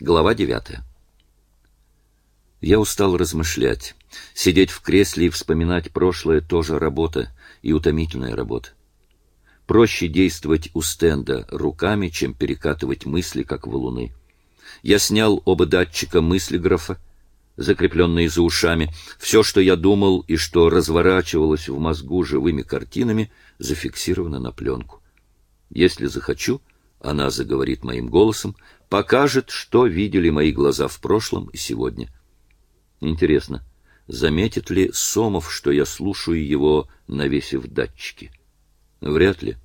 Глава девятая. Я устал размышлять. Сидеть в кресле и вспоминать прошлое тоже работа, и утомительная работа. Проще действовать у стенда руками, чем перекатывать мысли, как валуны. Я снял оба датчика мыслеграфа, закрепленные за ушами. Все, что я думал и что разворачивалось в мозгу живыми картинами, зафиксировано на пленку. Если захочу, она заговорит моим голосом, покажет, что видели мои глаза в прошлом и сегодня. Интересно, заметит ли Сомов, что я слушаю его, навесив датчики? Вряд ли.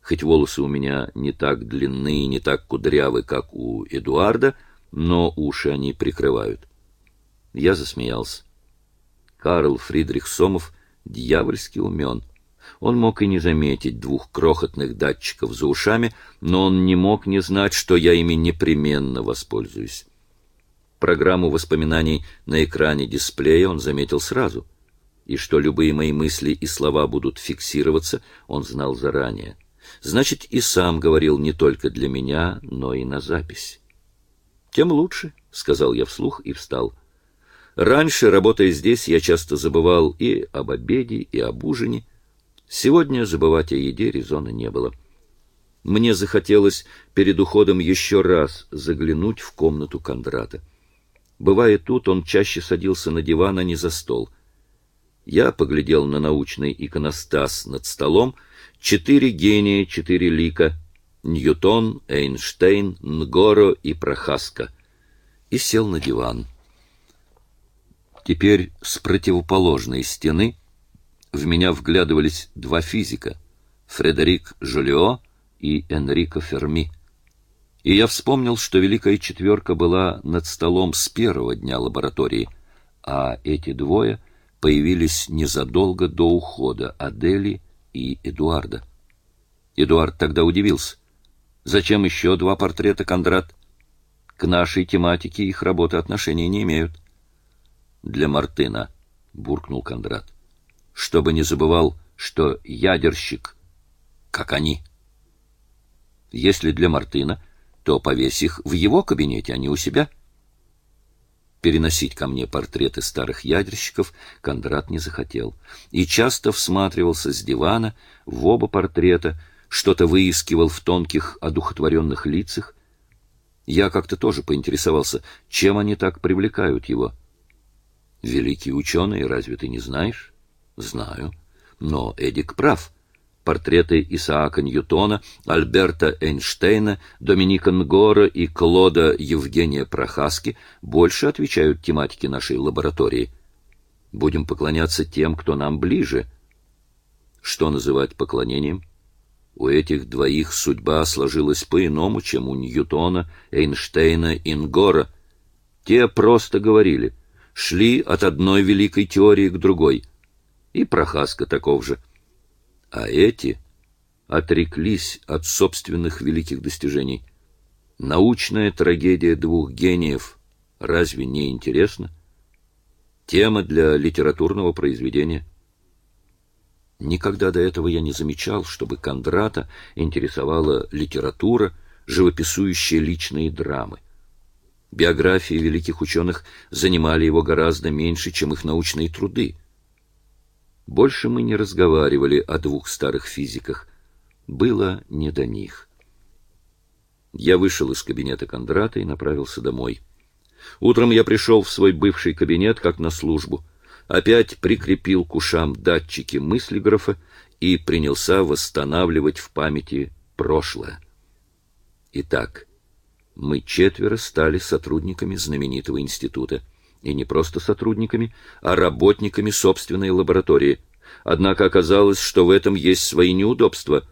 Хоть волосы у меня не так длинны и не так кудрявы, как у Эдуарда, но уши они прикрывают. Я засмеялся. Карл Фридрих Сомов дьявольски умен. Он мог и не заметить двух крохотных датчиков за ушами, но он не мог не знать, что я ими непременно воспользуюсь. Программу воспоминаний на экране дисплея он заметил сразу, и что любые мои мысли и слова будут фиксироваться, он знал заранее. Значит, и сам говорил не только для меня, но и на запись. Тем лучше, сказал я вслух и встал. Раньше, работая здесь, я часто забывал и об обеде, и об ужине, Сегодня забывать о еде резона не было. Мне захотелось перед уходом еще раз заглянуть в комнату Кондрата. Бывая тут, он чаще садился на диван, а не за стол. Я поглядел на научный иконостас над столом. Четыре гения, четыре лика. Ньютон, Эйнштейн, Нгоро и Прохаска. И сел на диван. Теперь с противоположной стены в меня вглядывались два физика — Фредерик Жолио и Энрико Ферми. И я вспомнил, что Великая Четверка была над столом с первого дня лаборатории, а эти двое появились незадолго до ухода Адели и Эдуарда. Эдуард тогда удивился. Зачем еще два портрета, Кондрат? К нашей тематике их работы отношения не имеют. Для Мартына, буркнул Кондрат чтобы не забывал, что ядерщик, как они. Если для Мартына, то повесь их в его кабинете, а не у себя. Переносить ко мне портреты старых ядерщиков Кондрат не захотел и часто всматривался с дивана в оба портрета, что-то выискивал в тонких одухотворенных лицах. Я как-то тоже поинтересовался, чем они так привлекают его. Великий ученый, разве ты не знаешь? Знаю. Но Эдик прав. Портреты Исаака Ньютона, Альберта Эйнштейна, Доминика Нгора и Клода Евгения Прохаски больше отвечают тематике нашей лаборатории. Будем поклоняться тем, кто нам ближе. Что называть поклонением? У этих двоих судьба сложилась по-иному, чем у Ньютона, Эйнштейна и Нгора. Те просто говорили, шли от одной великой теории к другой — и Прохаска таков же. А эти отреклись от собственных великих достижений. Научная трагедия двух гениев разве не интересна? Тема для литературного произведения. Никогда до этого я не замечал, чтобы Кондрата интересовала литература, живописующая личные драмы. Биографии великих ученых занимали его гораздо меньше, чем их научные труды. Больше мы не разговаривали о двух старых физиках. Было не до них. Я вышел из кабинета Кондрата и направился домой. Утром я пришел в свой бывший кабинет как на службу. Опять прикрепил к ушам датчики мыслеграфа и принялся восстанавливать в памяти прошлое. Итак, мы четверо стали сотрудниками знаменитого института и не просто сотрудниками, а работниками собственной лаборатории. Однако оказалось, что в этом есть свои неудобства.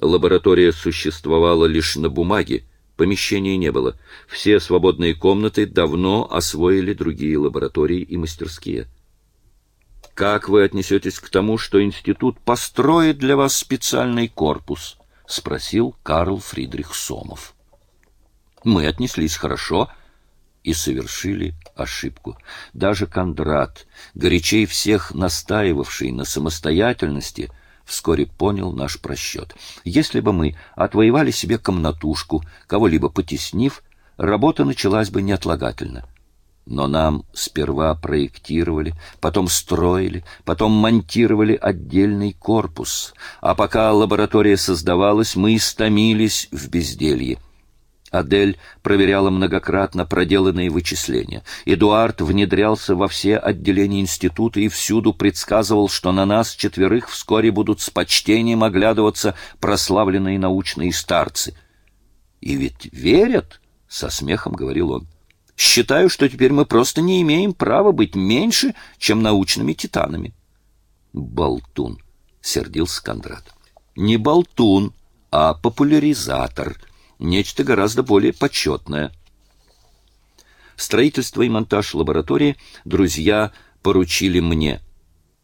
Лаборатория существовала лишь на бумаге, помещений не было. Все свободные комнаты давно освоили другие лаборатории и мастерские. Как вы отнесетесь к тому, что институт построит для вас специальный корпус? спросил Карл Фридрих Сомов. Мы отнеслись хорошо и совершили ошибку. Даже Кондрат, горячей всех настаивавший на самостоятельности, вскоре понял наш просчет. Если бы мы отвоевали себе комнатушку, кого-либо потеснив, работа началась бы неотлагательно. Но нам сперва проектировали, потом строили, потом монтировали отдельный корпус, а пока лаборатория создавалась, мы истомились в безделье. Адель проверяла многократно проделанные вычисления. Эдуард внедрялся во все отделения института и всюду предсказывал, что на нас четверых вскоре будут с почтением оглядываться прославленные научные старцы. «И ведь верят?» — со смехом говорил он. «Считаю, что теперь мы просто не имеем права быть меньше, чем научными титанами». «Болтун», — сердился Кондрат. «Не болтун, а популяризатор» нечто гораздо более почетное. Строительство и монтаж лаборатории друзья поручили мне,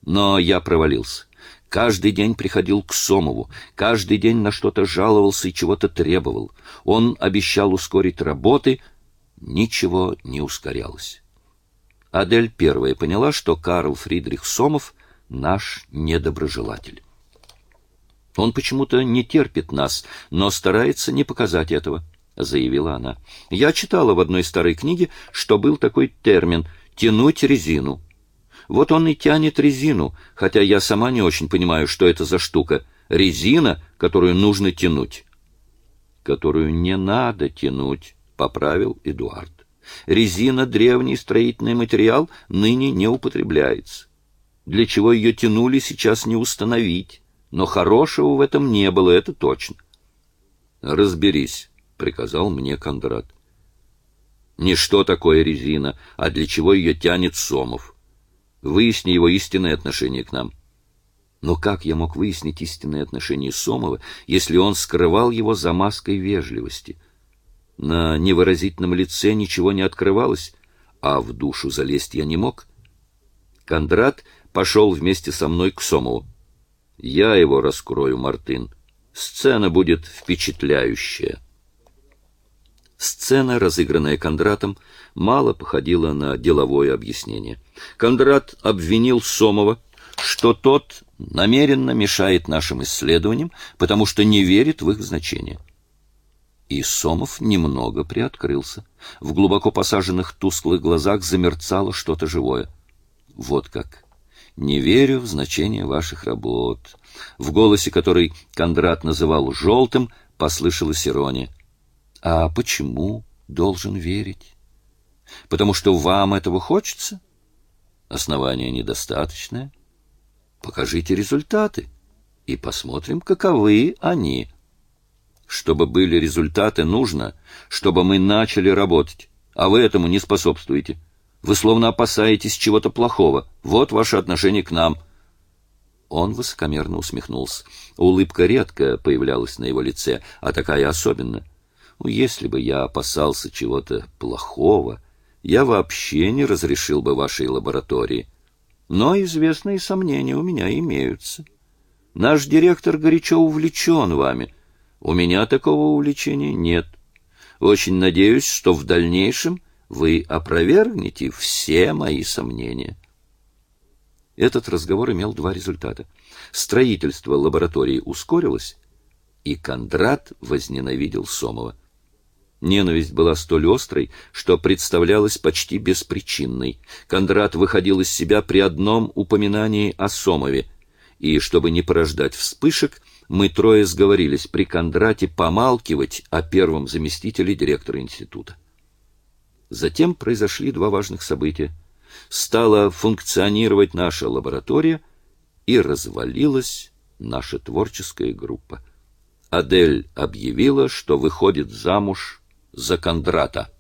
но я провалился. Каждый день приходил к Сомову, каждый день на что-то жаловался и чего-то требовал. Он обещал ускорить работы, ничего не ускорялось. Адель первая поняла, что Карл Фридрих Сомов — наш недоброжелатель. Он почему-то не терпит нас, но старается не показать этого, заявила она. Я читала в одной старой книге, что был такой термин тянуть резину. Вот он и тянет резину, хотя я сама не очень понимаю, что это за штука. Резина, которую нужно тянуть. Которую не надо тянуть, поправил Эдуард. Резина древний строительный материал, ныне не употребляется. Для чего ее тянули, сейчас не установить. Но хорошего в этом не было, это точно. «Разберись», — приказал мне Кондрат. «Не что такое резина, а для чего ее тянет Сомов. Выясни его истинное отношение к нам». Но как я мог выяснить истинное отношение Сомова, если он скрывал его за маской вежливости? На невыразительном лице ничего не открывалось, а в душу залезть я не мог. Кондрат пошел вместе со мной к Сомову. Я его раскрою, Мартын. Сцена будет впечатляющая. Сцена, разыгранная Кондратом, мало походила на деловое объяснение. Кондрат обвинил Сомова, что тот намеренно мешает нашим исследованиям, потому что не верит в их значение. И Сомов немного приоткрылся. В глубоко посаженных тусклых глазах замерцало что-то живое. Вот как. Не верю в значение ваших работ. В голосе, который Кондрат называл желтым, послышалась ирония. А почему должен верить? Потому что вам этого хочется? Основание недостаточное. Покажите результаты и посмотрим, каковы они. Чтобы были результаты, нужно, чтобы мы начали работать, а вы этому не способствуете. Вы словно опасаетесь чего-то плохого. Вот ваше отношение к нам. Он высокомерно усмехнулся. Улыбка редко появлялась на его лице, а такая особенно. Ну, если бы я опасался чего-то плохого, я вообще не разрешил бы вашей лаборатории. Но известные сомнения у меня имеются. Наш директор горячо увлечен вами. У меня такого увлечения нет. Очень надеюсь, что в дальнейшем вы опровергнете все мои сомнения. Этот разговор имел два результата. Строительство лаборатории ускорилось, и Кондрат возненавидел Сомова. Ненависть была столь острой, что представлялась почти беспричинной. Кондрат выходил из себя при одном упоминании о Сомове, и, чтобы не порождать вспышек, мы трое сговорились при Кондрате помалкивать о первом заместителе директора института. Затем произошли два важных события. Стала функционировать наша лаборатория и развалилась наша творческая группа. Адель объявила, что выходит замуж за Кондрата.